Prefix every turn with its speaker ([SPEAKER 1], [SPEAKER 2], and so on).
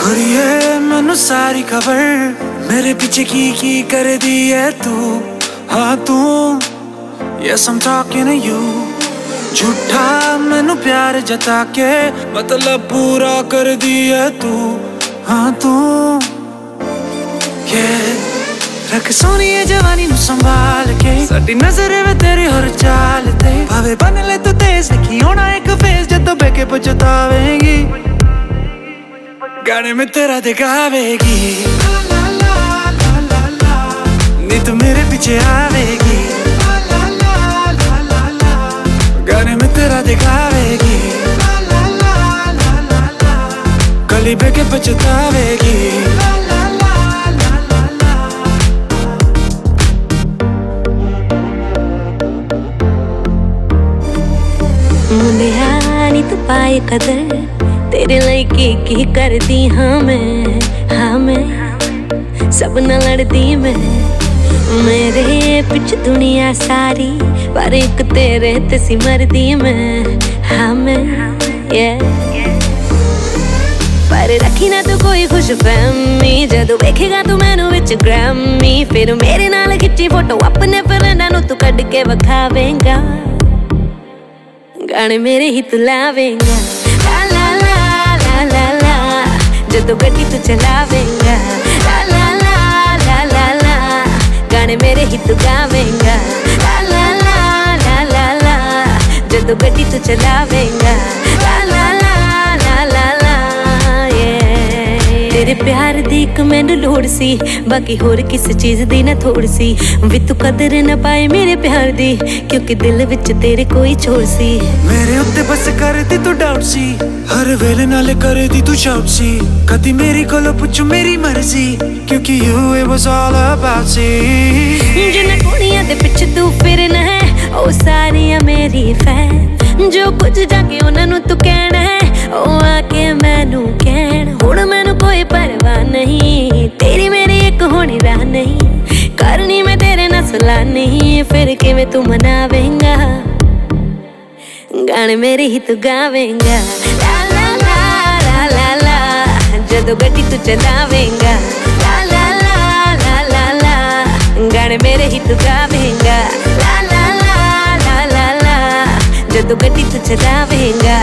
[SPEAKER 1] ਮੈਨੂੰ ਸਾਰੀ ਖਬਰ ਮੇਰੇ ਪਿੱਛੇ ਕੀ ਕੀ ਕਰਦੀ ਐ ਤੂੰ ਹਾਂ ਤੂੰ yes I'm talking to you ਝੂਠਾ ਮੈਨੂੰ ਪਿਆਰ ਜਤਾ ਕੇ ਮਤਲਬ ਪੂਰਾ ਕਰਦੀ ਐ ਤੂੰ ਹਾਂ ਤੂੰ yeah ਰੱਖ ਸੋਹਣੀਏ ਜਵਾਨੀ ਨੂੰ ਸੰਭਾਲ ਕੇ ਸਾਡੀ ਨਜ਼ਰ ਵੇ ਤੇਰੀ ਹਰ ਚਾਲ ਤੇ ਭਾਵੇਂ ਬਨ ਲੈ ਤੂੰ ਤੇਜ਼ ਲਿਖੀ ਹੋਣਾ ਇੱਕ ਫੇਸ ਜਦੋਂ ਬਹਿ ਕੇ ਪਛਤਾਵੇਂਗੀ गाने में तेरा दिखावेगी। नहीं तो मेरे पीछे आवेगी। गाने में तेरा दिखावेगी। गली बेके पछतावेगी।
[SPEAKER 2] मुँह हानि तो पाए कदर। तेरे लिए की कर दी हाँ मैं हाँ मैं। सब न लड़ती मैं। मेरे पिछ दुनिया सारी, पर एक तेरे ते सिमर दी मैं हाँ मैं ये पर रखी ना तू कोई खुश फहमी जदों वेखेगा तू मैनू विच ग्रैमी फिर मेरे नाल खिच्ची फ़ोटो अपने फ्रेंडा नु तू कड के वखावेगा। गाने मेरे ही तू लावेगा। ला ला जो तो गड्डी तू चलावेगा। ला ला ला ला ला ला. गाने मेरे ही तू गावेगा। ला ला ला ला ला ला. जो तो गड्डी तू चलावेगा। ਤੇਰੇ ਪਿਆਰ ਦੀ ਇੱਕ ਮੈਨੂੰ ਲੋੜ ਸੀ। ਬਾਕੀ ਹੋਰ ਕਿਸ ਚੀਜ਼ ਦੀ ਨਾ ਥੋੜ ਸੀ। ਵੀ ਤੂੰ ਕਦਰ ਨਾ ਪਾਏ ਮੇਰੇ ਪਿਆਰ ਦੀ ਕਿਉਂਕਿ ਦਿਲ ਵਿੱਚ ਤੇਰੇ ਕੋਈ ਛੋੜ ਸੀ।
[SPEAKER 1] ਮੇਰੇ ਉੱਤੇ ਬਸ ਕਰਦੀ ਤੂੰ ਡਾਊਟ ਸੀ। ਹਰ ਵੇਲੇ ਨਾਲ ਕਰਦੀ ਤੂੰ ਸ਼ਾਊਟ ਸੀ। ਕਦੀ ਮੇਰੀ ਕੋਲੋਂ ਪੁੱਛ ਮੇਰੀ ਮਰਜ਼ੀ ਕਿਉਂਕਿ you it was all about ਸੀ।
[SPEAKER 2] ਜਿੰਨਾ ਕੁੜੀਆਂ ਦੇ ਪਿੱਛੇ नहीं करनी में तेरे नसला नहीं फिर के तू मनावेंगा गाने मेरे ही तू गावेंगा ला ला ला ला ला ला जदो गड्डी तू चलावेंगा ला ला ला ला ला ला गाने मेरे ही तू गावेंगा ला ला ला ला ला ला जदो गड्डी तू चलावेंगा